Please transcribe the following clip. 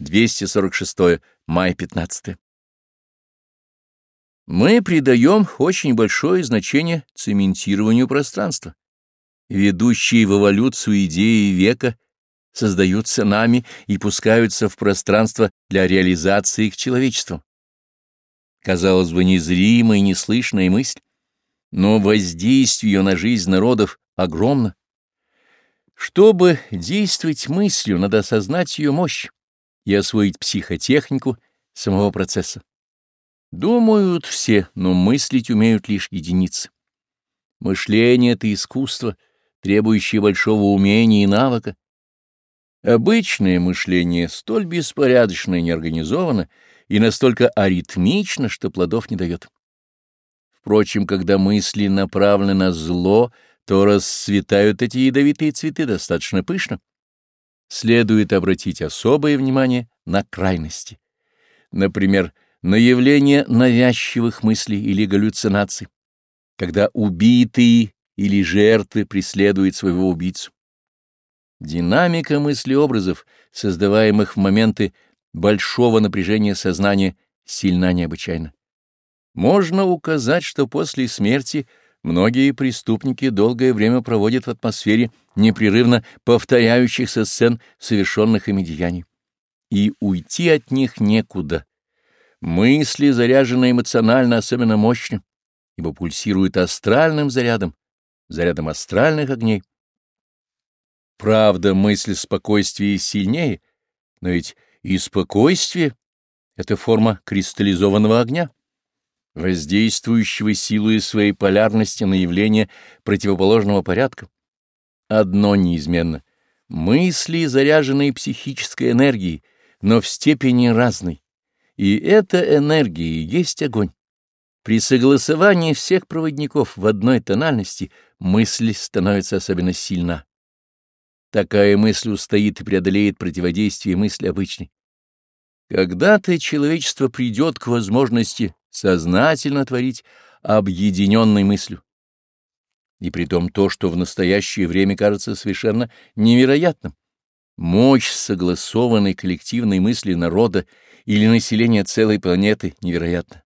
246 мая 15. Мы придаем очень большое значение цементированию пространства. Ведущие в эволюцию идеи века создаются нами и пускаются в пространство для реализации их человечеством. Казалось бы, незримая и неслышная мысль, но воздействие на жизнь народов огромно. Чтобы действовать мыслью, надо осознать ее мощь и освоить психотехнику самого процесса. Думают все, но мыслить умеют лишь единицы. Мышление — это искусство, требующее большого умения и навыка. Обычное мышление столь беспорядочно и неорганизовано и настолько аритмично, что плодов не дает. Впрочем, когда мысли направлены на зло, то расцветают эти ядовитые цветы достаточно пышно следует обратить особое внимание на крайности. Например, на явление навязчивых мыслей или галлюцинаций, когда убитые или жертвы преследуют своего убийцу. Динамика мыслеобразов, создаваемых в моменты большого напряжения сознания, сильна необычайно. Можно указать, что после смерти – Многие преступники долгое время проводят в атмосфере непрерывно повторяющихся сцен совершенных ими деяний. И уйти от них некуда. Мысли заряжены эмоционально особенно мощно, ибо пульсируют астральным зарядом, зарядом астральных огней. Правда, мысль спокойствия сильнее, но ведь и спокойствие — это форма кристаллизованного огня воздействующего силой своей полярности на явление противоположного порядка. Одно неизменно — мысли, заряженные психической энергией, но в степени разной. И эта энергия и есть огонь. При согласовании всех проводников в одной тональности мысль становится особенно сильна. Такая мысль устоит и преодолеет противодействие мысли обычной. Когда-то человечество придет к возможности сознательно творить объединенной мыслью. И при том то, что в настоящее время кажется совершенно невероятным. Мощь согласованной коллективной мысли народа или населения целой планеты невероятна.